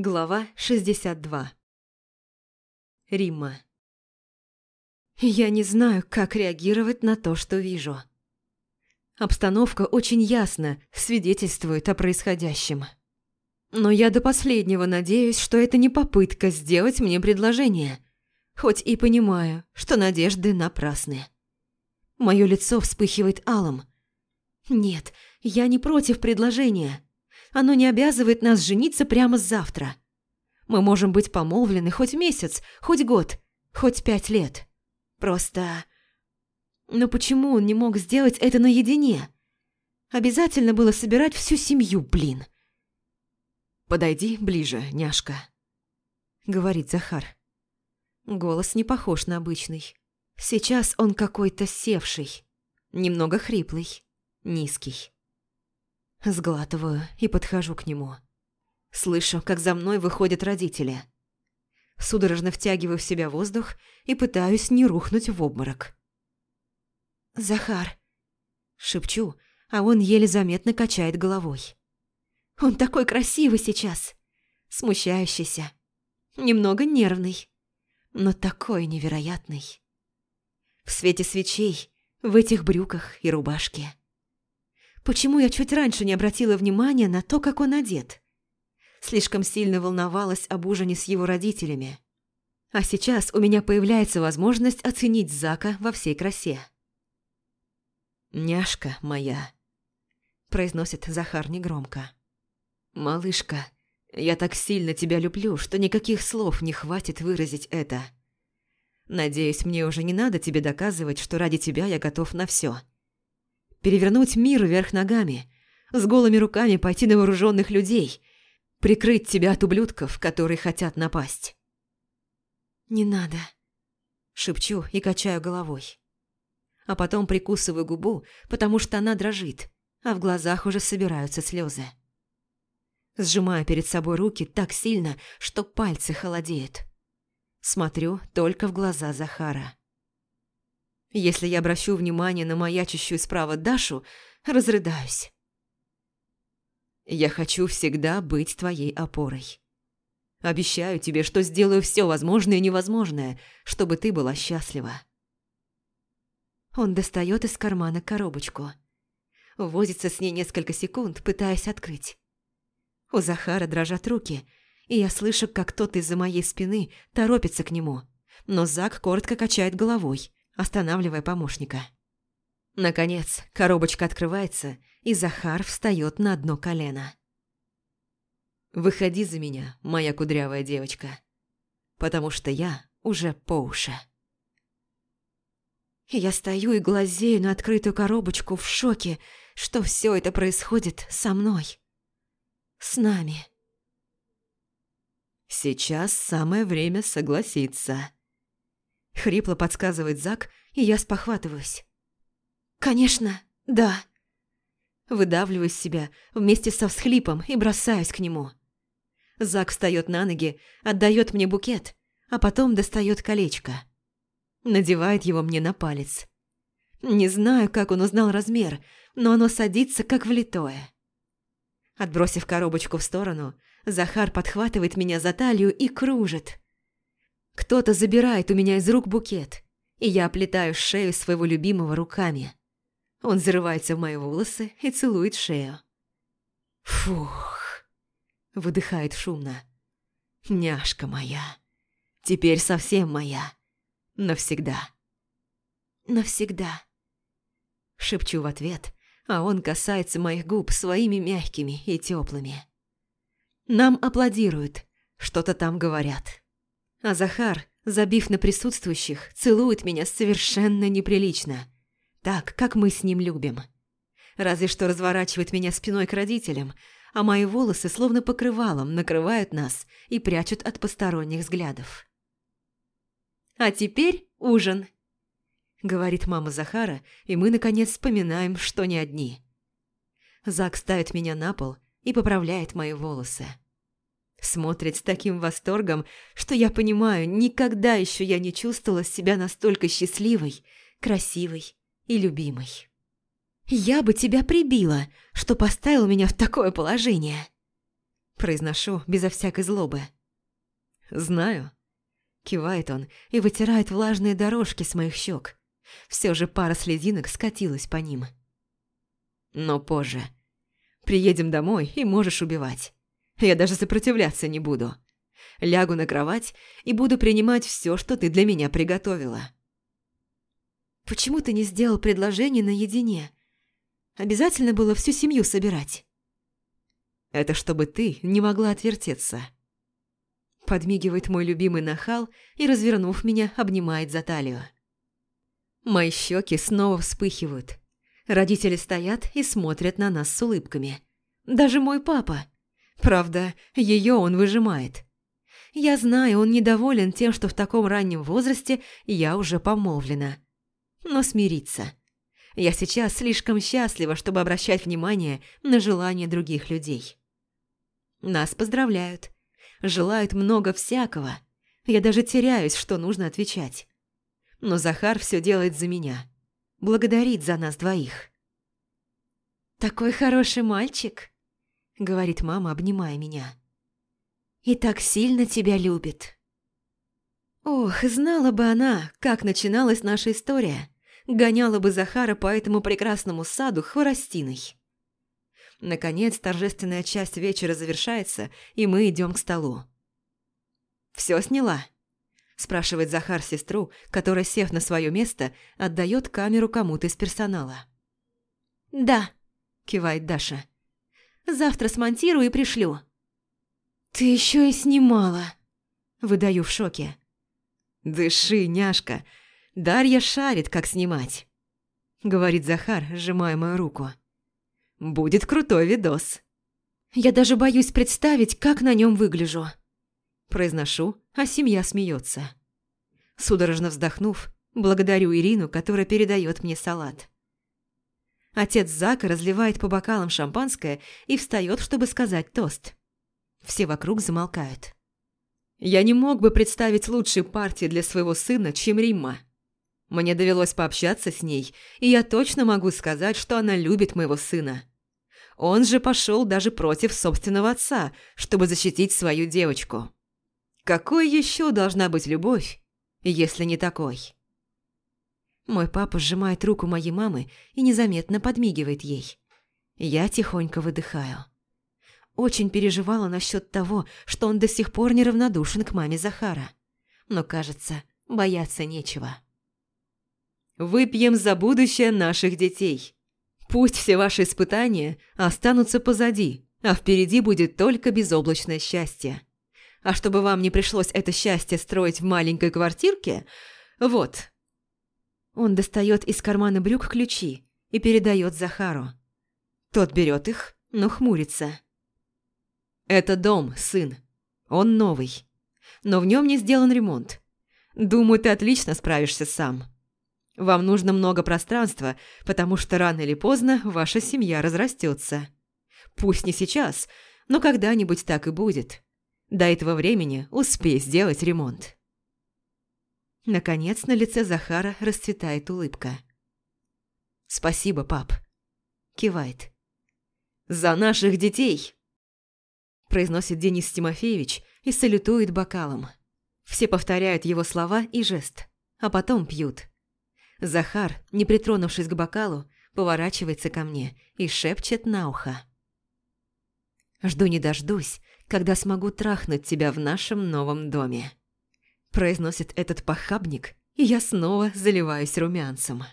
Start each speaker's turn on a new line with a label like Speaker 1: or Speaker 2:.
Speaker 1: Глава 62 Римма Я не знаю, как реагировать на то, что вижу. Обстановка очень ясно свидетельствует о происходящем. Но я до последнего надеюсь, что это не попытка сделать мне предложение, хоть и понимаю, что надежды напрасны. Мое лицо вспыхивает алым. Нет, я не против предложения. Оно не обязывает нас жениться прямо завтра. Мы можем быть помолвлены хоть месяц, хоть год, хоть пять лет. Просто... Но почему он не мог сделать это наедине? Обязательно было собирать всю семью, блин. «Подойди ближе, няшка», — говорит Захар. Голос не похож на обычный. Сейчас он какой-то севший, немного хриплый, низкий. Сглатываю и подхожу к нему. Слышу, как за мной выходят родители. Судорожно втягиваю в себя воздух и пытаюсь не рухнуть в обморок. «Захар!» Шепчу, а он еле заметно качает головой. «Он такой красивый сейчас!» Смущающийся. Немного нервный. Но такой невероятный. В свете свечей, в этих брюках и рубашке. Почему я чуть раньше не обратила внимания на то, как он одет? Слишком сильно волновалась об ужине с его родителями. А сейчас у меня появляется возможность оценить Зака во всей красе. «Няшка моя», – произносит Захар негромко. «Малышка, я так сильно тебя люблю, что никаких слов не хватит выразить это. Надеюсь, мне уже не надо тебе доказывать, что ради тебя я готов на все перевернуть мир вверх ногами, с голыми руками пойти на вооруженных людей, прикрыть тебя от ублюдков, которые хотят напасть. «Не надо», – шепчу и качаю головой. А потом прикусываю губу, потому что она дрожит, а в глазах уже собираются слезы. Сжимаю перед собой руки так сильно, что пальцы холодеют. Смотрю только в глаза Захара. Если я обращу внимание на маячащую справа Дашу, разрыдаюсь. Я хочу всегда быть твоей опорой. Обещаю тебе, что сделаю все возможное и невозможное, чтобы ты была счастлива. Он достает из кармана коробочку. Возится с ней несколько секунд, пытаясь открыть. У Захара дрожат руки, и я слышу, как кто-то из-за моей спины торопится к нему, но Зак коротко качает головой, останавливая помощника. Наконец, коробочка открывается, и Захар встает на одно колено. «Выходи за меня, моя кудрявая девочка, потому что я уже по уши». Я стою и глазею на открытую коробочку в шоке, что все это происходит со мной. С нами. Сейчас самое время согласиться. Хрипло подсказывает Зак, и я спохватываюсь. «Конечно, да». Выдавливаю себя вместе со всхлипом и бросаюсь к нему. Зак встает на ноги, отдает мне букет, а потом достает колечко. Надевает его мне на палец. Не знаю, как он узнал размер, но оно садится как влитое. Отбросив коробочку в сторону, Захар подхватывает меня за талию и кружит. Кто-то забирает у меня из рук букет, и я оплетаю шею своего любимого руками. Он зарывается в мои волосы и целует шею. «Фух!» – выдыхает шумно. «Няшка моя! Теперь совсем моя! Навсегда!» «Навсегда!» – шепчу в ответ, а он касается моих губ своими мягкими и теплыми. Нам аплодируют, что-то там говорят. А Захар, забив на присутствующих, целует меня совершенно неприлично. Так, как мы с ним любим. Разве что разворачивает меня спиной к родителям, а мои волосы словно покрывалом накрывают нас и прячут от посторонних взглядов. «А теперь ужин», — говорит мама Захара, и мы, наконец, вспоминаем, что не одни. Зак ставит меня на пол и поправляет мои волосы. Смотрит с таким восторгом, что я понимаю, никогда еще я не чувствовала себя настолько счастливой, красивой и любимой. «Я бы тебя прибила, что поставил меня в такое положение!» Произношу безо всякой злобы. «Знаю». Кивает он и вытирает влажные дорожки с моих щек. Все же пара слезинок скатилась по ним. Но позже. Приедем домой и можешь убивать. Я даже сопротивляться не буду. Лягу на кровать и буду принимать все, что ты для меня приготовила. Почему ты не сделал предложение наедине? Обязательно было всю семью собирать. Это чтобы ты не могла отвертеться. Подмигивает мой любимый нахал и, развернув меня, обнимает за талию. Мои щеки снова вспыхивают. Родители стоят и смотрят на нас с улыбками. Даже мой папа. Правда, ее он выжимает. Я знаю, он недоволен тем, что в таком раннем возрасте я уже помолвлена. Но смириться. Я сейчас слишком счастлива, чтобы обращать внимание на желания других людей. Нас поздравляют. Желают много всякого. Я даже теряюсь, что нужно отвечать. Но Захар все делает за меня. Благодарит за нас двоих. «Такой хороший мальчик», — говорит мама, обнимая меня. «И так сильно тебя любит». Ох, знала бы она, как начиналась наша история. Гоняла бы Захара по этому прекрасному саду хворостиной. Наконец, торжественная часть вечера завершается, и мы идем к столу. «Все сняла?» – спрашивает Захар сестру, которая, сев на свое место, отдает камеру кому-то из персонала. «Да», – кивает Даша. «Завтра смонтирую и пришлю». «Ты еще и снимала», – выдаю в шоке. «Дыши, няшка, Дарья шарит, как снимать», – говорит Захар, сжимая мою руку. Будет крутой видос. Я даже боюсь представить, как на нем выгляжу. Произношу, а семья смеется. Судорожно вздохнув, благодарю Ирину, которая передает мне салат. Отец Зака разливает по бокалам шампанское и встает, чтобы сказать тост. Все вокруг замолкают. Я не мог бы представить лучшей партии для своего сына, чем Римма. Мне довелось пообщаться с ней, и я точно могу сказать, что она любит моего сына. Он же пошел даже против собственного отца, чтобы защитить свою девочку. Какой еще должна быть любовь, если не такой? Мой папа сжимает руку моей мамы и незаметно подмигивает ей. Я тихонько выдыхаю. Очень переживала насчет того, что он до сих пор неравнодушен к маме Захара. Но, кажется, бояться нечего. Выпьем за будущее наших детей. Пусть все ваши испытания останутся позади, а впереди будет только безоблачное счастье. А чтобы вам не пришлось это счастье строить в маленькой квартирке, вот. Он достает из кармана брюк ключи и передает Захару. Тот берет их, но хмурится. «Это дом, сын. Он новый. Но в нем не сделан ремонт. Думаю, ты отлично справишься сам». Вам нужно много пространства, потому что рано или поздно ваша семья разрастется. Пусть не сейчас, но когда-нибудь так и будет. До этого времени успей сделать ремонт. Наконец на лице Захара расцветает улыбка. «Спасибо, пап», – кивает. «За наших детей!» – произносит Денис Тимофеевич и салютует бокалом. Все повторяют его слова и жест, а потом пьют. Захар, не притронувшись к бокалу, поворачивается ко мне и шепчет на ухо. «Жду не дождусь, когда смогу трахнуть тебя в нашем новом доме», произносит этот похабник, и я снова заливаюсь румянцем.